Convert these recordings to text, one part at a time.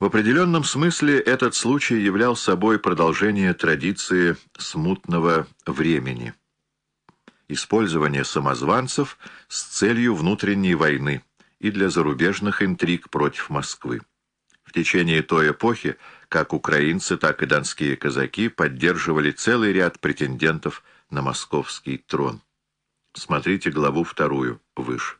В определенном смысле этот случай являл собой продолжение традиции смутного времени. Использование самозванцев с целью внутренней войны и для зарубежных интриг против Москвы. В течение той эпохи как украинцы, так и донские казаки поддерживали целый ряд претендентов на московский трон. Смотрите главу вторую выше.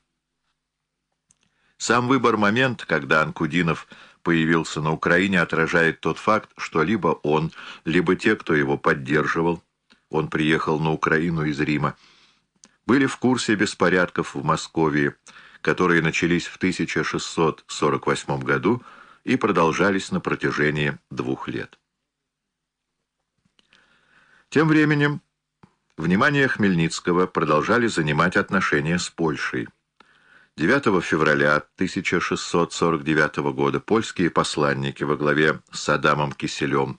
Сам выбор момент, когда Анкудинов появился на Украине, отражает тот факт, что либо он, либо те, кто его поддерживал, он приехал на Украину из Рима, были в курсе беспорядков в Москве, которые начались в 1648 году и продолжались на протяжении двух лет. Тем временем внимание Хмельницкого продолжали занимать отношения с Польшей. 9 февраля 1649 года польские посланники во главе с Адамом Киселем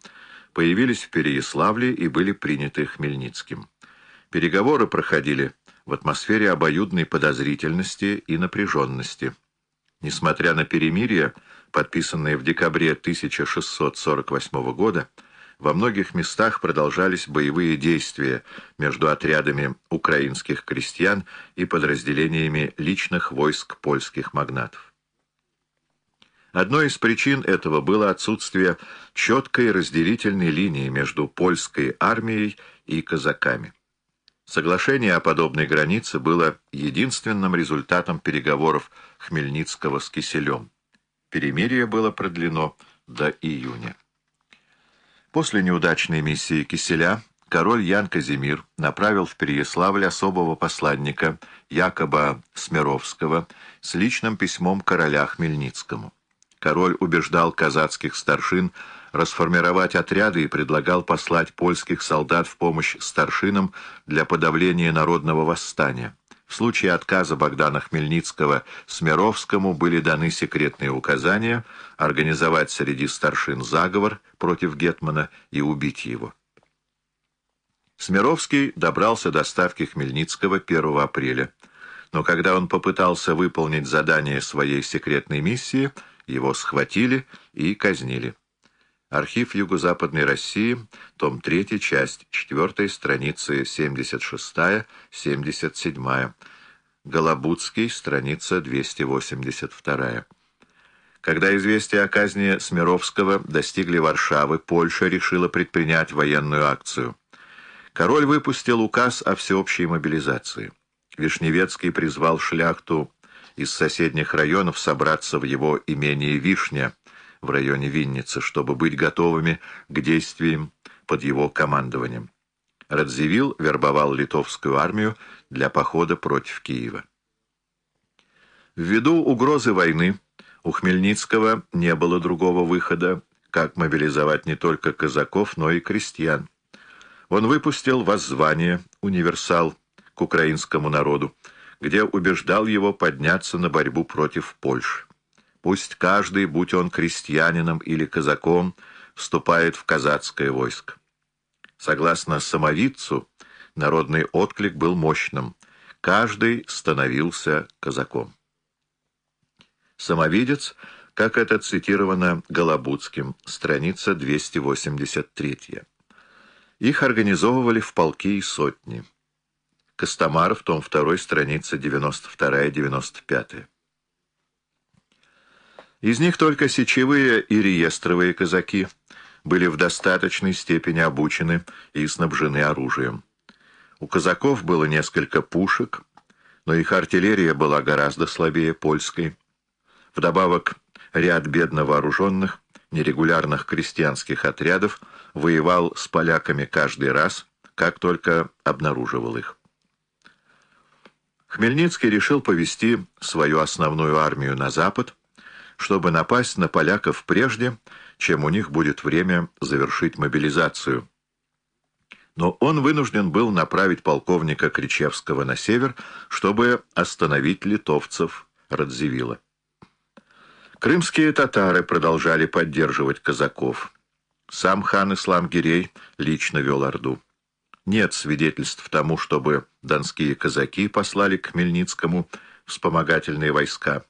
появились в Переяславле и были приняты Хмельницким. Переговоры проходили в атмосфере обоюдной подозрительности и напряженности. Несмотря на перемирие, подписанное в декабре 1648 года, во многих местах продолжались боевые действия между отрядами украинских крестьян и подразделениями личных войск польских магнатов. Одной из причин этого было отсутствие четкой разделительной линии между польской армией и казаками. Соглашение о подобной границе было единственным результатом переговоров Хмельницкого с Киселем. Перемирие было продлено до июня. После неудачной миссии Киселя король Ян Казимир направил в Переяславль особого посланника Якоба Смировского с личным письмом короля Хмельницкому. Король убеждал казацких старшин расформировать отряды и предлагал послать польских солдат в помощь старшинам для подавления народного восстания. В случае отказа Богдана Хмельницкого Смировскому были даны секретные указания организовать среди старшин заговор против Гетмана и убить его. Смировский добрался до ставки Хмельницкого 1 апреля, но когда он попытался выполнить задание своей секретной миссии, его схватили и казнили. Архив Юго-Западной России, том 3, часть 4, страницы 76-77. Голобудский, страница 282. Когда известия о казни Смировского достигли Варшавы, Польша решила предпринять военную акцию. Король выпустил указ о всеобщей мобилизации. Вишневецкий призвал шляхту из соседних районов собраться в его имении Вишня, в районе Винницы, чтобы быть готовыми к действиям под его командованием. Радзивилл вербовал литовскую армию для похода против Киева. Ввиду угрозы войны у Хмельницкого не было другого выхода, как мобилизовать не только казаков, но и крестьян. Он выпустил воззвание «Универсал» к украинскому народу, где убеждал его подняться на борьбу против Польши. Пусть каждый, будь он крестьянином или казаком, вступает в казацкое войско. Согласно самовидцу, народный отклик был мощным. Каждый становился казаком. Самовидец, как это цитировано Голобудским, страница 283. Их организовывали в полки и сотни. Костомаров, том 2, страница 92-95. Из них только сечевые и реестровые казаки были в достаточной степени обучены и снабжены оружием. У казаков было несколько пушек, но их артиллерия была гораздо слабее польской. Вдобавок, ряд бедно вооруженных, нерегулярных крестьянских отрядов воевал с поляками каждый раз, как только обнаруживал их. Хмельницкий решил повести свою основную армию на запад, чтобы напасть на поляков прежде, чем у них будет время завершить мобилизацию. Но он вынужден был направить полковника Кричевского на север, чтобы остановить литовцев Радзивилла. Крымские татары продолжали поддерживать казаков. Сам хан Ислам-Гирей лично вел Орду. Нет свидетельств тому, чтобы донские казаки послали к Хмельницкому вспомогательные войска.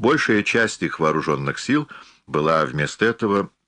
Большая часть их вооруженных сил была вместо этого